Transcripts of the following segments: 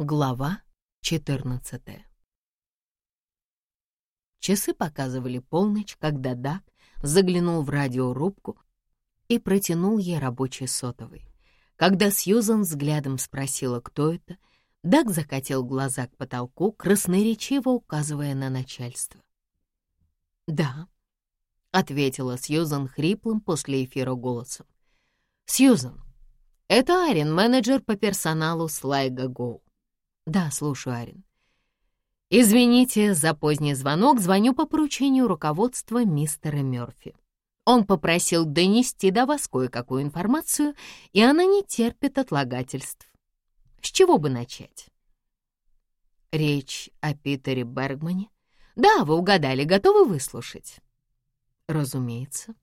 Глава 14 Часы показывали полночь, когда Дак заглянул в радиорубку и протянул ей рабочий сотовый. Когда Сьюзан взглядом спросила, кто это, Дак закатил глаза к потолку, красноречиво указывая на начальство. «Да», — ответила Сьюзан хриплым после эфира голосом. «Сьюзан, это Арин, менеджер по персоналу Слайга Гоу». «Да, слушаю, Арин». «Извините за поздний звонок, звоню по поручению руководства мистера Мёрфи. Он попросил донести до вас кое-какую информацию, и она не терпит отлагательств. С чего бы начать?» «Речь о Питере Бергмане?» «Да, вы угадали, готовы выслушать?» «Разумеется».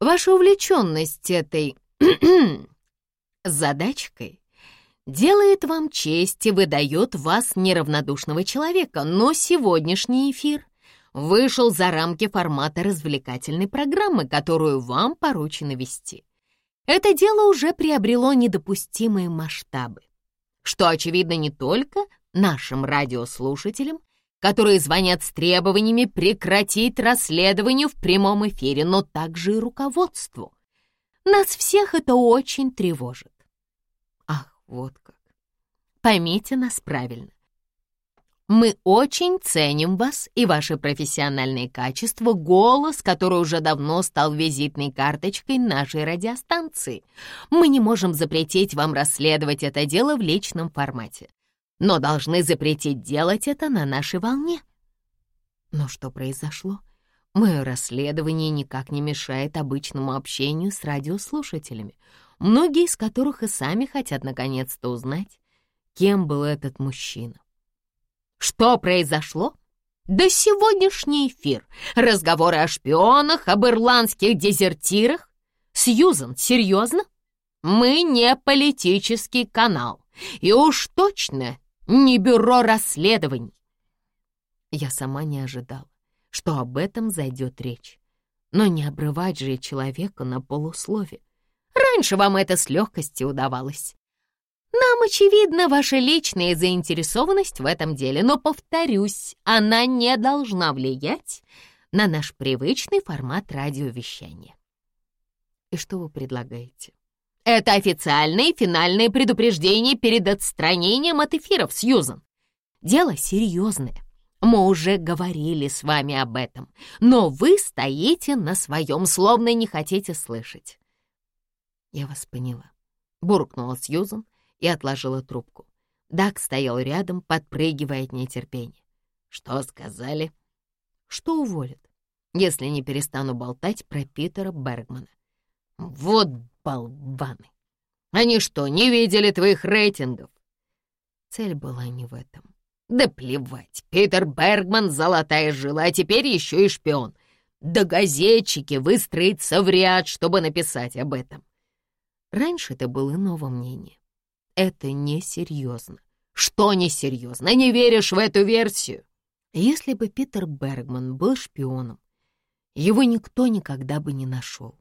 «Ваша увлеченность этой задачкой делает вам честь и выдает вас неравнодушного человека, но сегодняшний эфир вышел за рамки формата развлекательной программы, которую вам поручено вести. Это дело уже приобрело недопустимые масштабы, что очевидно не только нашим радиослушателям, которые звонят с требованиями прекратить расследование в прямом эфире, но также и руководству. Нас всех это очень тревожит. Ах, вот как. Поймите нас правильно. Мы очень ценим вас и ваши профессиональные качества, голос, который уже давно стал визитной карточкой нашей радиостанции. Мы не можем запретить вам расследовать это дело в личном формате но должны запретить делать это на нашей волне. Но что произошло? Мое расследование никак не мешает обычному общению с радиослушателями, многие из которых и сами хотят наконец-то узнать, кем был этот мужчина. Что произошло? Да сегодняшний эфир. Разговоры о шпионах, об ирландских дезертирах. Сьюзан, серьезно? Мы не политический канал. И уж точно не бюро расследований. Я сама не ожидала, что об этом зайдет речь. Но не обрывать же человека на полуслове. Раньше вам это с легкостью удавалось. Нам, очевидна ваша личная заинтересованность в этом деле, но, повторюсь, она не должна влиять на наш привычный формат радиовещания. И что вы предлагаете? Это официальное и финальное предупреждение перед отстранением от эфиров, Сьюзан. Дело серьезное. Мы уже говорили с вами об этом, но вы стоите на своем, словно не хотите слышать. Я вас поняла. Буркнула Сьюзан и отложила трубку. Дак стоял рядом, подпрыгивая от нетерпения. Что сказали? Что уволят, если не перестану болтать про Питера Бергмана. Вот болваны! Они что, не видели твоих рейтингов?» Цель была не в этом. «Да плевать, Питер Бергман — золотая жила, а теперь еще и шпион. Да газетчики выстроятся в ряд, чтобы написать об этом». Раньше это было иного мнения. Это несерьезно. Что несерьезно? Не веришь в эту версию? Если бы Питер Бергман был шпионом, его никто никогда бы не нашел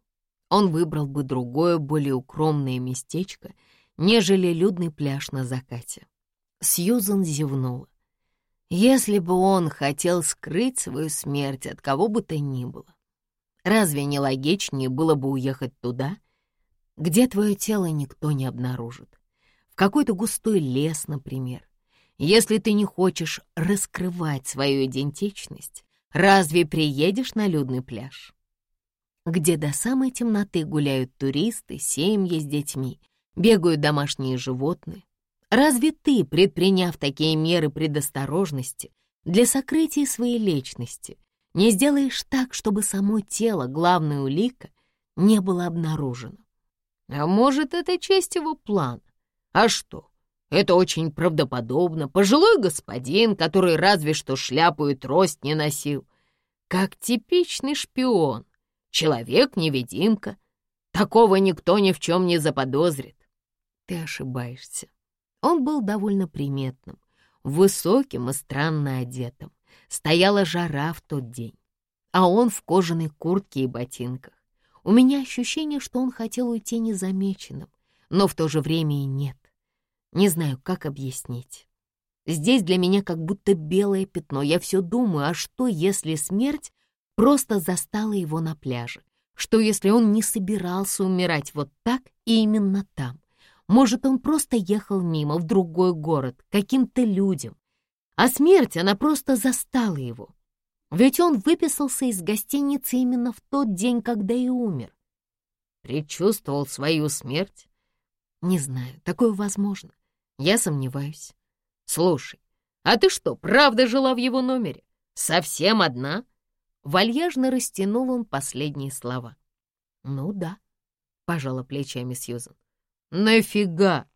он выбрал бы другое, более укромное местечко, нежели людный пляж на закате. Сьюзан зевнула. Если бы он хотел скрыть свою смерть от кого бы то ни было, разве не логичнее было бы уехать туда, где твое тело никто не обнаружит? В какой-то густой лес, например. Если ты не хочешь раскрывать свою идентичность, разве приедешь на людный пляж? где до самой темноты гуляют туристы, семьи с детьми, бегают домашние животные. Разве ты, предприняв такие меры предосторожности для сокрытия своей личности, не сделаешь так, чтобы само тело, главная улика, не было обнаружено? А может, это часть его плана? А что? Это очень правдоподобно. Пожилой господин, который разве что шляпу и трость не носил. Как типичный шпион. Человек-невидимка. Такого никто ни в чем не заподозрит. Ты ошибаешься. Он был довольно приметным, высоким и странно одетым. Стояла жара в тот день, а он в кожаной куртке и ботинках. У меня ощущение, что он хотел уйти незамеченным, но в то же время и нет. Не знаю, как объяснить. Здесь для меня как будто белое пятно. Я все думаю, а что, если смерть просто застала его на пляже? Что, если он не собирался умирать вот так и именно там? Может, он просто ехал мимо, в другой город, каким-то людям. А смерть, она просто застала его. Ведь он выписался из гостиницы именно в тот день, когда и умер. Предчувствовал свою смерть? Не знаю, такое возможно. Я сомневаюсь. Слушай, а ты что, правда жила в его номере? Совсем одна? Вальяжно растянул он последние слова. Ну да, пожала плечами Сьюзан. Нафига?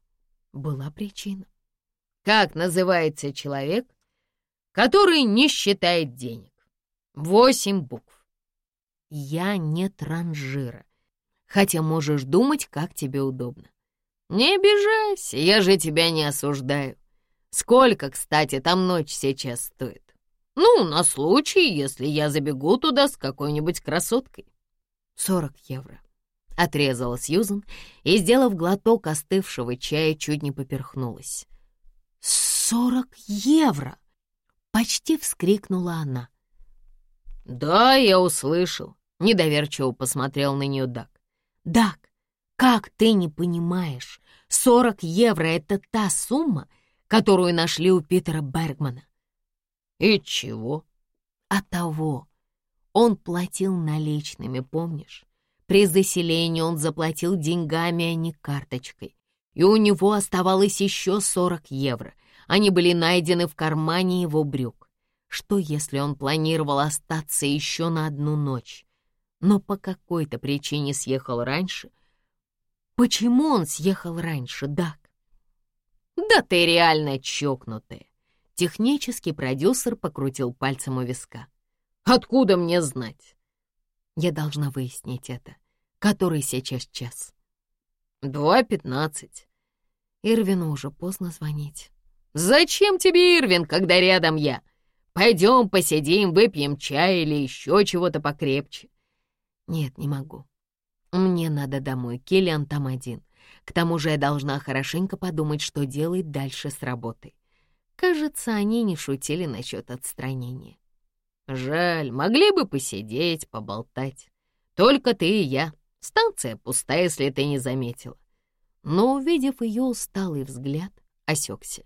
Была причина. Как называется человек, который не считает денег? Восемь букв. Я не транжира, хотя можешь думать, как тебе удобно. Не обижайся, я же тебя не осуждаю. Сколько, кстати, там ночь сейчас стоит? Ну, на случай, если я забегу туда с какой-нибудь красоткой. Сорок евро. Отрезала Сьюзан и, сделав глоток остывшего чая, чуть не поперхнулась. «Сорок евро!» — почти вскрикнула она. «Да, я услышал», — недоверчиво посмотрел на нее Дак. «Дак, как ты не понимаешь? Сорок евро — это та сумма, которую нашли у Питера Бергмана». «И чего?» «А того. Он платил наличными, помнишь? При заселении он заплатил деньгами, а не карточкой. И у него оставалось еще 40 евро. Они были найдены в кармане его брюк. Что, если он планировал остаться еще на одну ночь, но по какой-то причине съехал раньше? Почему он съехал раньше, Дак? Да ты реально чокнутая. Технический продюсер покрутил пальцем у виска. Откуда мне знать? Я должна выяснить это. Который сейчас час? Два пятнадцать. Ирвину уже поздно звонить. Зачем тебе Ирвин, когда рядом я? Пойдем посидим, выпьем чай или еще чего-то покрепче. Нет, не могу. Мне надо домой, Киллиан там один. К тому же я должна хорошенько подумать, что делать дальше с работой. Кажется, они не шутили насчет отстранения. Жаль, могли бы посидеть, поболтать. Только ты и я. Станция пустая, если ты не заметила. Но, увидев ее усталый взгляд, осекся.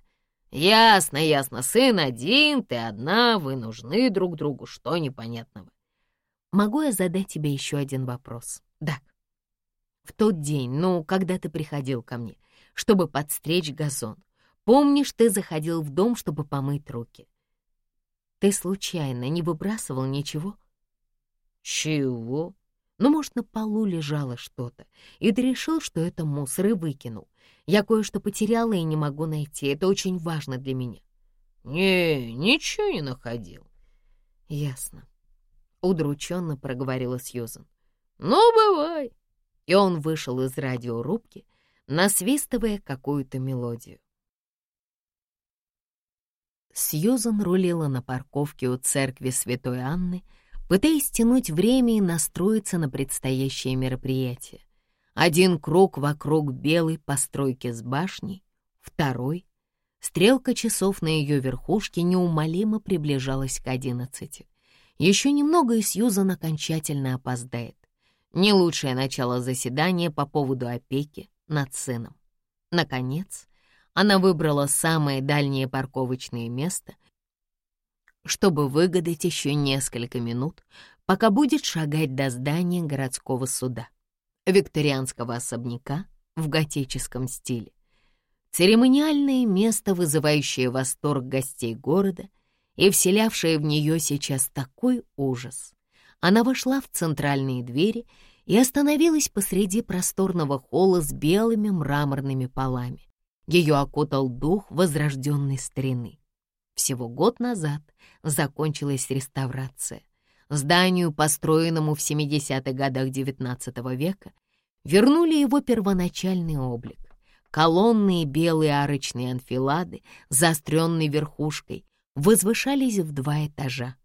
Ясно, ясно, сын один, ты одна, вы нужны друг другу, что непонятного. Могу я задать тебе еще один вопрос? Да. В тот день, ну, когда ты приходил ко мне, чтобы подстричь газон, помнишь, ты заходил в дом, чтобы помыть руки. Ты случайно не выбрасывал ничего? Чего? Ну, может, на полу лежало что-то, и ты решил, что это мусор, и выкинул. Я кое-что потеряла и не могу найти. Это очень важно для меня. Не, ничего не находил. Ясно. Удрученно проговорила Сьюзан. Ну, бывай. И он вышел из радиорубки, насвистывая какую-то мелодию. Сьюзан рулила на парковке у церкви Святой Анны, пытаясь тянуть время и настроиться на предстоящее мероприятие. Один круг вокруг белой постройки с башней, второй. Стрелка часов на ее верхушке неумолимо приближалась к одиннадцати. Еще немного, и Сьюзан окончательно опоздает. Не лучшее начало заседания по поводу опеки над сыном. Наконец, она выбрала самое дальнее парковочное место, чтобы выгадать еще несколько минут, пока будет шагать до здания городского суда, викторианского особняка в готическом стиле. Церемониальное место, вызывающее восторг гостей города и вселявшее в нее сейчас такой ужас. Она вошла в центральные двери и остановилась посреди просторного холла с белыми мраморными полами. Ее окутал дух возрожденной старины. Всего год назад закончилась реставрация. Зданию, построенному в 70-х годах XIX века, вернули его первоначальный облик. Колонные белые арочные анфилады, заостренной верхушкой, возвышались в два этажа,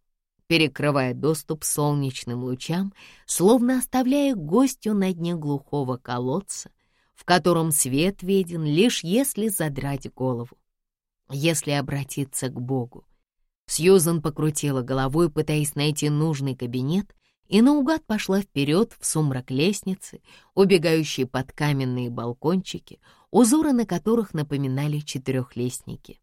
перекрывая доступ солнечным лучам, словно оставляя гостю на дне глухого колодца в котором свет виден лишь если задрать голову, если обратиться к Богу. Сьюзан покрутила головой, пытаясь найти нужный кабинет, и наугад пошла вперед в сумрак лестницы, убегающей под каменные балкончики, узоры на которых напоминали четырехлестники.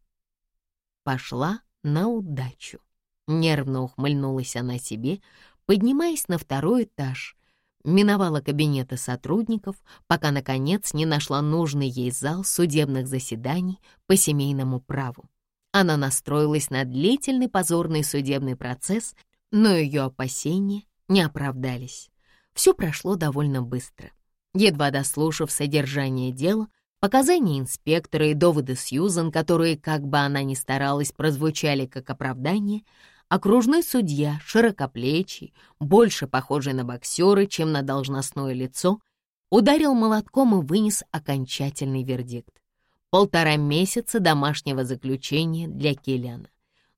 Пошла на удачу. Нервно ухмыльнулась она себе, поднимаясь на второй этаж, миновала кабинеты сотрудников, пока, наконец, не нашла нужный ей зал судебных заседаний по семейному праву. Она настроилась на длительный позорный судебный процесс, но ее опасения не оправдались. Все прошло довольно быстро. Едва дослушав содержание дела, показания инспектора и доводы Сьюзан, которые, как бы она ни старалась, прозвучали как оправдание, окружной судья, широкоплечий, больше похожий на боксера, чем на должностное лицо, ударил молотком и вынес окончательный вердикт. Полтора месяца домашнего заключения для Киллиана.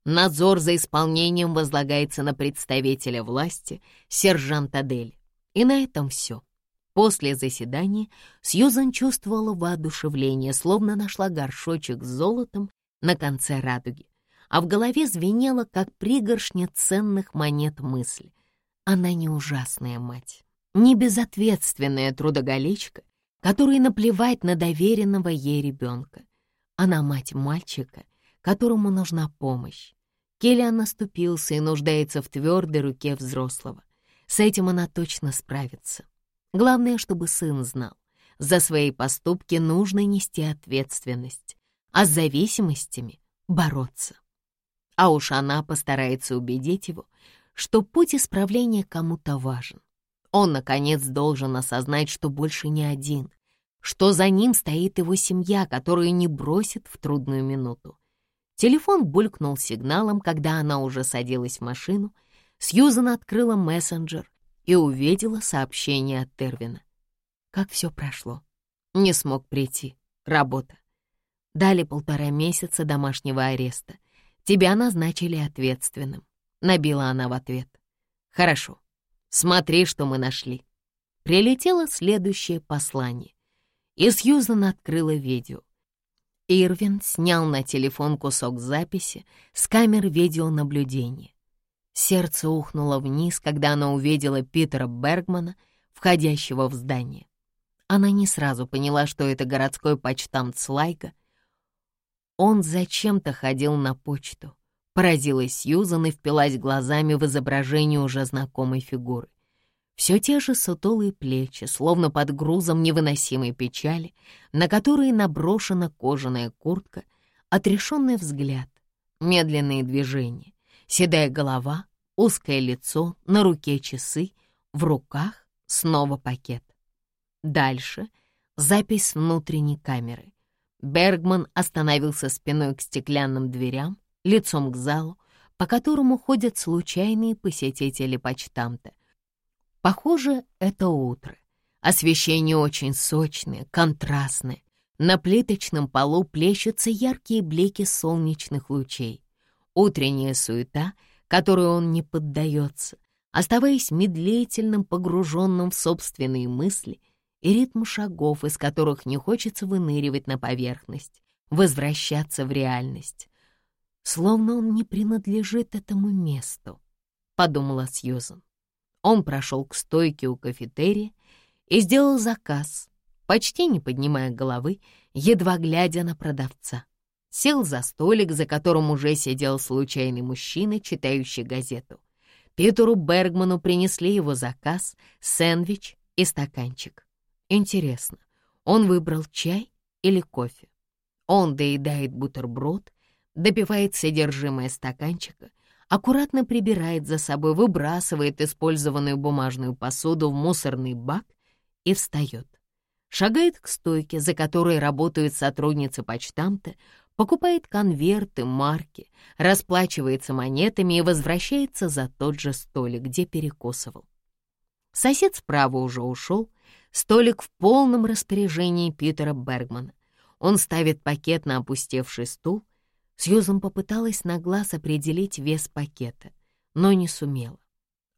Надзор за исполнением возлагается на представителя власти, сержанта Дели. И на этом все. После заседания Сьюзан чувствовала воодушевление, словно нашла горшочек с золотом на конце радуги, а в голове звенело, как пригоршня ценных монет мысли. Она не ужасная мать, не безответственная трудоголичка, которой наплевать на доверенного ей ребенка. Она мать мальчика, которому нужна помощь. Келлиан наступился и нуждается в твердой руке взрослого. С этим она точно справится. Главное, чтобы сын знал. За свои поступки нужно нести ответственность, а с зависимостями — бороться. А уж она постарается убедить его, что путь исправления кому-то важен. Он, наконец, должен осознать, что больше не один, что за ним стоит его семья, которую не бросит в трудную минуту. Телефон булькнул сигналом, когда она уже садилась в машину. Сьюзан открыла мессенджер и увидела сообщение от Тервина. Как все прошло. Не смог прийти. Работа. Дали полтора месяца домашнего ареста. Тебя назначили ответственным. Набила она в ответ. Хорошо. Смотри, что мы нашли. Прилетело следующее послание. И Сьюзан открыла видео. Ирвин снял на телефон кусок записи с камер видеонаблюдения. Сердце ухнуло вниз, когда она увидела Питера Бергмана, входящего в здание. Она не сразу поняла, что это городской почтамт Слайка. Он зачем-то ходил на почту. Поразилась Сьюзан и впилась глазами в изображение уже знакомой фигуры. Все те же сутулые плечи, словно под грузом невыносимой печали, на которые наброшена кожаная куртка, отрешенный взгляд, медленные движения, седая голова, узкое лицо, на руке часы, в руках снова пакет. Дальше запись внутренней камеры. Бергман остановился спиной к стеклянным дверям, лицом к залу, по которому ходят случайные посетители почтамта — Похоже, это утро. Освещение очень сочное, контрастное. На плиточном полу плещутся яркие блики солнечных лучей. Утренняя суета, которой он не поддается, оставаясь медлительным, погруженным в собственные мысли и ритм шагов, из которых не хочется выныривать на поверхность, возвращаться в реальность. Словно он не принадлежит этому месту, — подумала Сьюзан. Он прошел к стойке у кафетерия и сделал заказ, почти не поднимая головы, едва глядя на продавца. Сел за столик, за которым уже сидел случайный мужчина, читающий газету. Питеру Бергману принесли его заказ, сэндвич и стаканчик. Интересно, он выбрал чай или кофе? Он доедает бутерброд, допивает содержимое стаканчика — аккуратно прибирает за собой, выбрасывает использованную бумажную посуду в мусорный бак и встает. Шагает к стойке, за которой работают сотрудницы почтамта, покупает конверты, марки, расплачивается монетами и возвращается за тот же столик, где перекусывал. Сосед справа уже ушел, столик в полном распоряжении Питера Бергмана. Он ставит пакет на опустевший стул, Сьюзан попыталась на глаз определить вес пакета, но не сумела.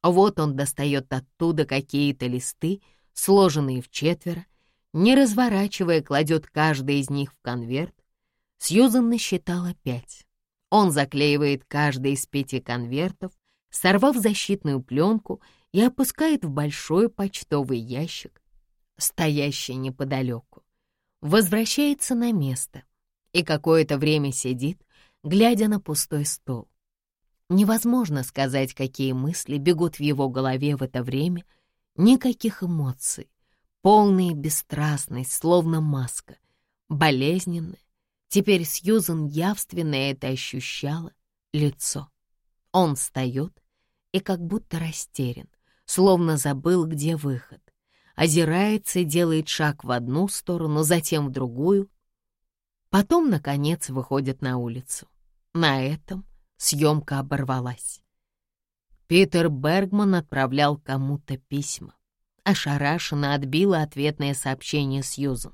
Вот он достает оттуда какие-то листы, сложенные в четверо, не разворачивая, кладет каждый из них в конверт. Сьюзан насчитала пять. Он заклеивает каждый из пяти конвертов, сорвав защитную пленку и опускает в большой почтовый ящик, стоящий неподалеку. Возвращается на место и какое-то время сидит, глядя на пустой стол. Невозможно сказать, какие мысли бегут в его голове в это время, никаких эмоций, полная бесстрастность, словно маска, болезненная. Теперь Сьюзен явственно это ощущала, лицо. Он встает и как будто растерян, словно забыл, где выход. Озирается и делает шаг в одну сторону, затем в другую. Потом, наконец, выходит на улицу. На этом съемка оборвалась. Питер Бергман отправлял кому-то письма. Ошарашенно отбила ответное сообщение Сьюзан.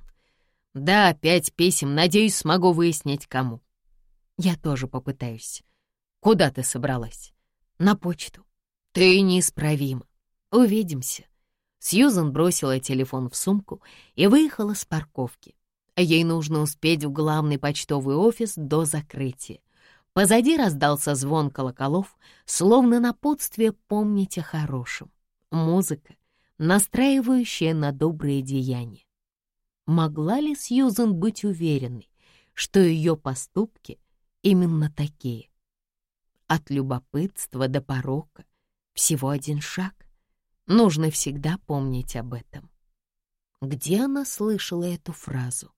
«Да, пять писем. Надеюсь, смогу выяснить, кому». «Я тоже попытаюсь. Куда ты собралась?» «На почту». «Ты неисправима. Увидимся». Сьюзан бросила телефон в сумку и выехала с парковки. Ей нужно успеть в главный почтовый офис до закрытия. Позади раздался звон колоколов, словно напутствие помнить о хорошем. Музыка, настраивающая на добрые деяния. Могла ли Сьюзен быть уверенной, что ее поступки именно такие? От любопытства до порока всего один шаг. Нужно всегда помнить об этом. Где она слышала эту фразу?